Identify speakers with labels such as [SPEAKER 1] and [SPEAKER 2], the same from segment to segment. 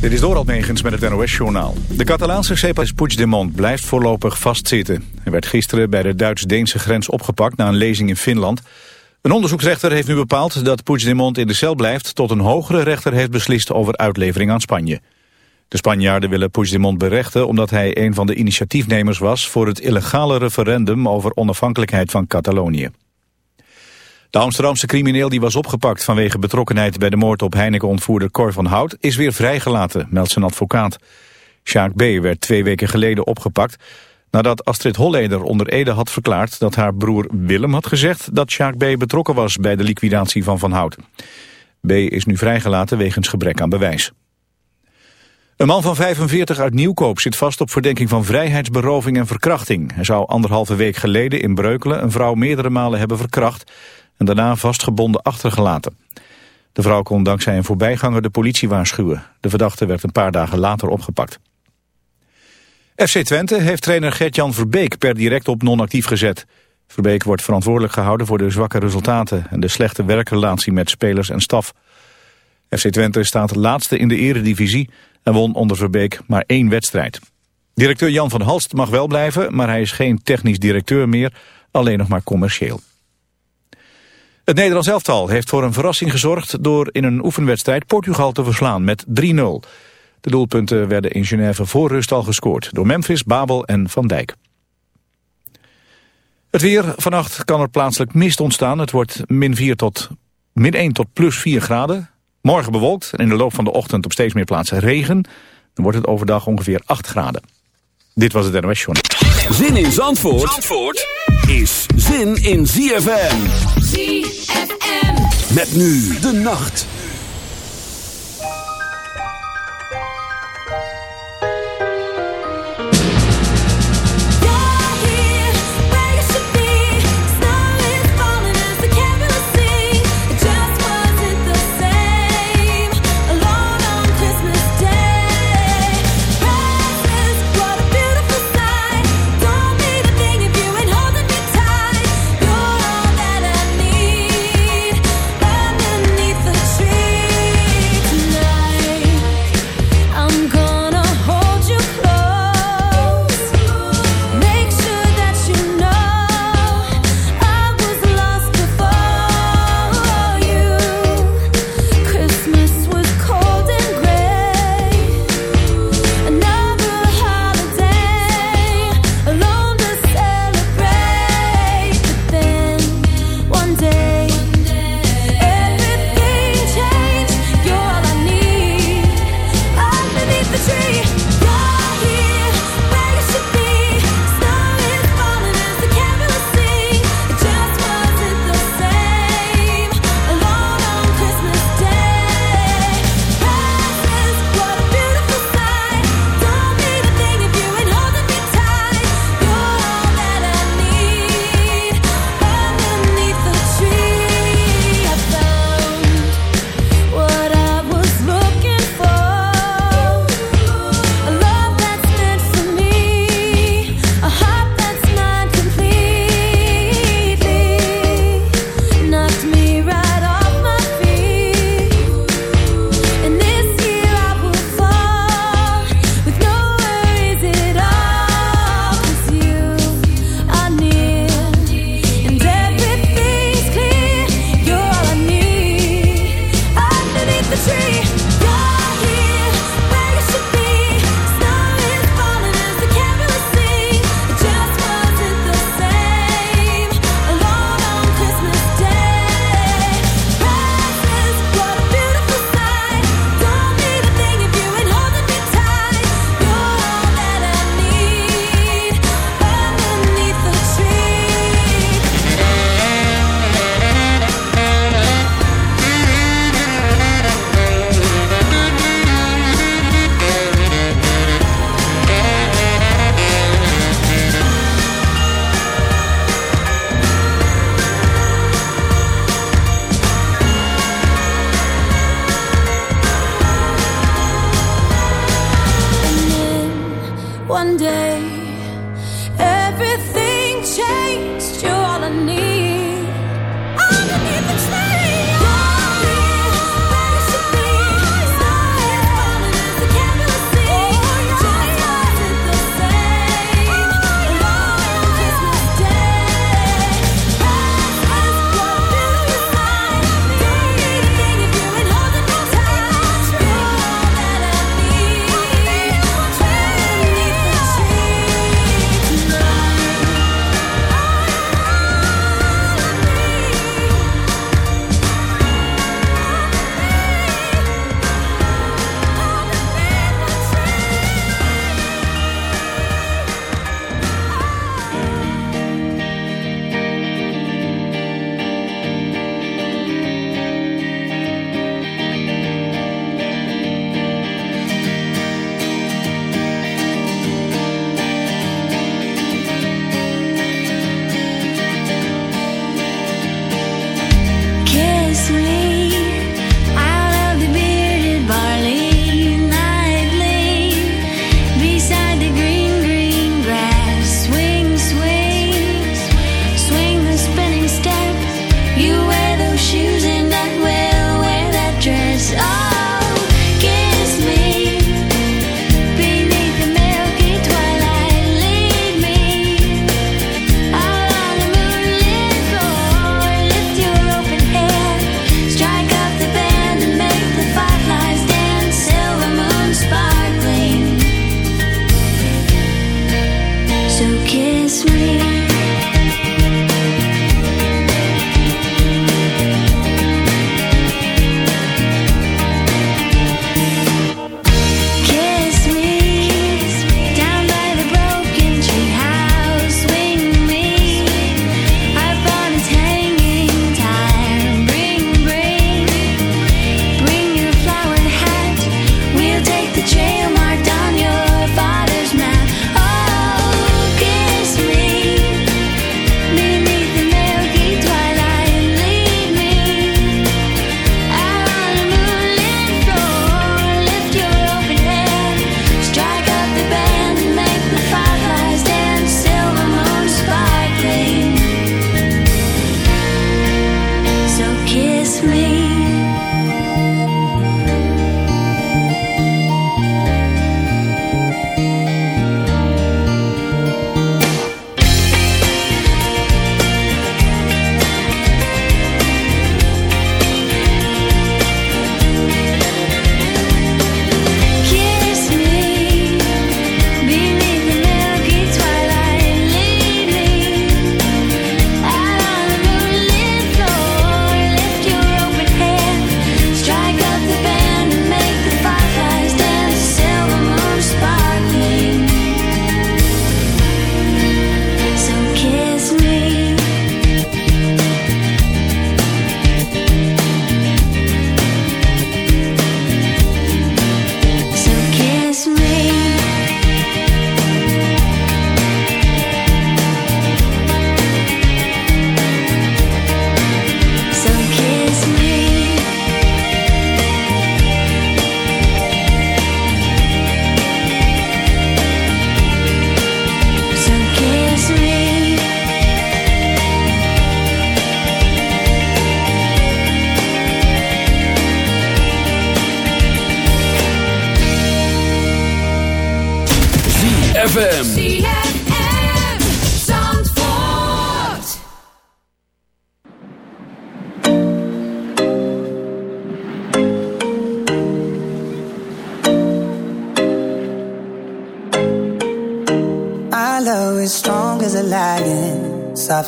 [SPEAKER 1] Dit is Dorald Megens met het NOS-journaal. De Catalaanse Cepas Puigdemont blijft voorlopig vastzitten. Hij werd gisteren bij de Duits-Deense grens opgepakt na een lezing in Finland. Een onderzoeksrechter heeft nu bepaald dat Puigdemont in de cel blijft... tot een hogere rechter heeft beslist over uitlevering aan Spanje. De Spanjaarden willen Puigdemont berechten omdat hij een van de initiatiefnemers was... voor het illegale referendum over onafhankelijkheid van Catalonië. De Amsterdamse crimineel die was opgepakt vanwege betrokkenheid bij de moord op Heineken-ontvoerder Cor van Hout is weer vrijgelaten, meldt zijn advocaat. Sjaak B. werd twee weken geleden opgepakt nadat Astrid Holleder onder Ede had verklaard dat haar broer Willem had gezegd dat Sjaak B. betrokken was bij de liquidatie van Van Hout. B. is nu vrijgelaten wegens gebrek aan bewijs. Een man van 45 uit Nieuwkoop zit vast op verdenking van vrijheidsberoving en verkrachting. Hij zou anderhalve week geleden in Breukelen een vrouw meerdere malen hebben verkracht en daarna vastgebonden achtergelaten. De vrouw kon dankzij een voorbijganger de politie waarschuwen. De verdachte werd een paar dagen later opgepakt. FC Twente heeft trainer Gert-Jan Verbeek per direct op non-actief gezet. Verbeek wordt verantwoordelijk gehouden voor de zwakke resultaten... en de slechte werkrelatie met spelers en staf. FC Twente staat laatste in de eredivisie... en won onder Verbeek maar één wedstrijd. Directeur Jan van Halst mag wel blijven... maar hij is geen technisch directeur meer, alleen nog maar commercieel. Het Nederlands elftal heeft voor een verrassing gezorgd door in een oefenwedstrijd Portugal te verslaan met 3-0. De doelpunten werden in Genève voor rust al gescoord door Memphis, Babel en Van Dijk. Het weer, vannacht kan er plaatselijk mist ontstaan. Het wordt min, 4 tot, min 1 tot plus 4 graden. Morgen bewolkt en in de loop van de ochtend op steeds meer plaatsen regen. Dan wordt het overdag ongeveer 8 graden. Dit was het NOS Journal.
[SPEAKER 2] Zin in Zandvoort, Zandvoort is zin in ZFM. Met nu de nacht.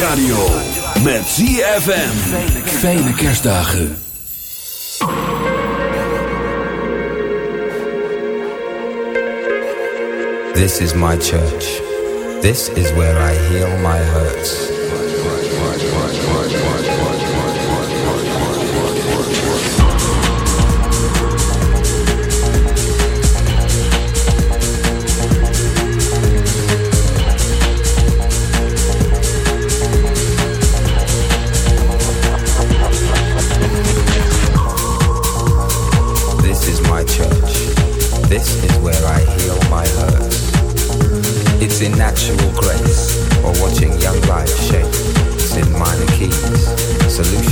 [SPEAKER 2] radio. Met ZFM. Fijne kerstdagen.
[SPEAKER 3] This is my church. This is where I heal my hurts. In natural grace or watching young life shape. In minor keys, solutions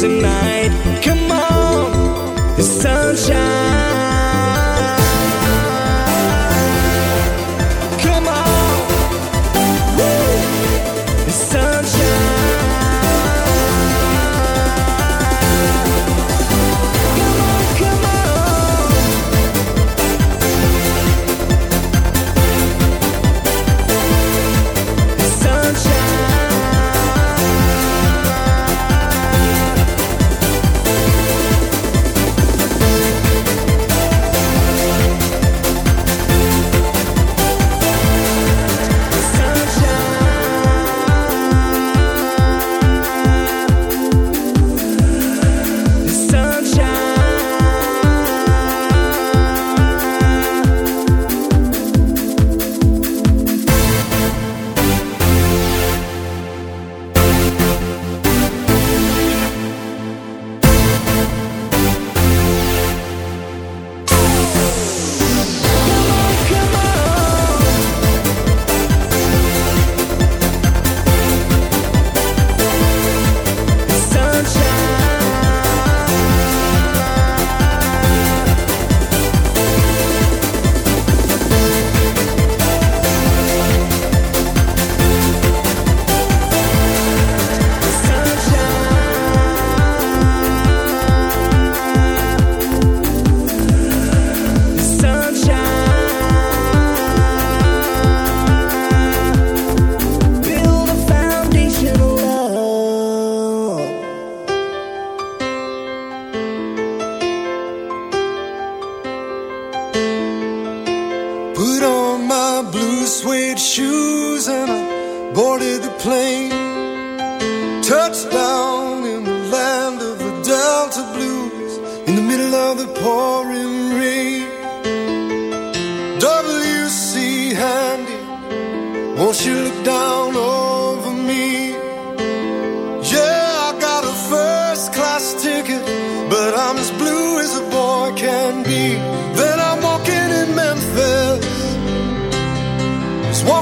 [SPEAKER 4] Tonight. Come on,
[SPEAKER 5] Put on my blue suede shoes and I boarded the plane. Touchdown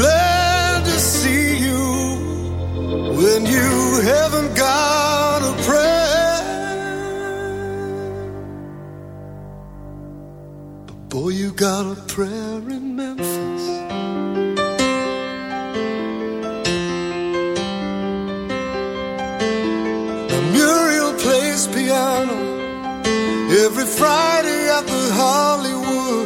[SPEAKER 5] glad to see you when you haven't got a prayer. But boy, you got a prayer in Memphis. Muriel plays piano every Friday at the Hollywood.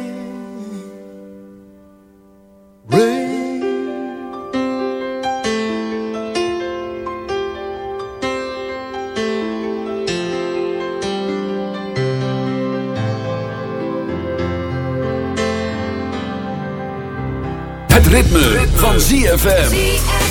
[SPEAKER 2] Ritme, van ZFM.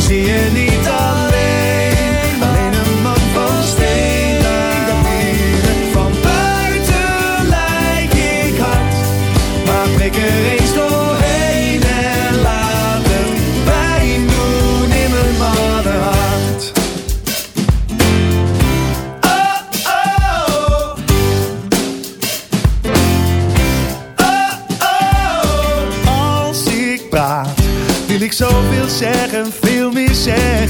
[SPEAKER 4] zie je niet alleen.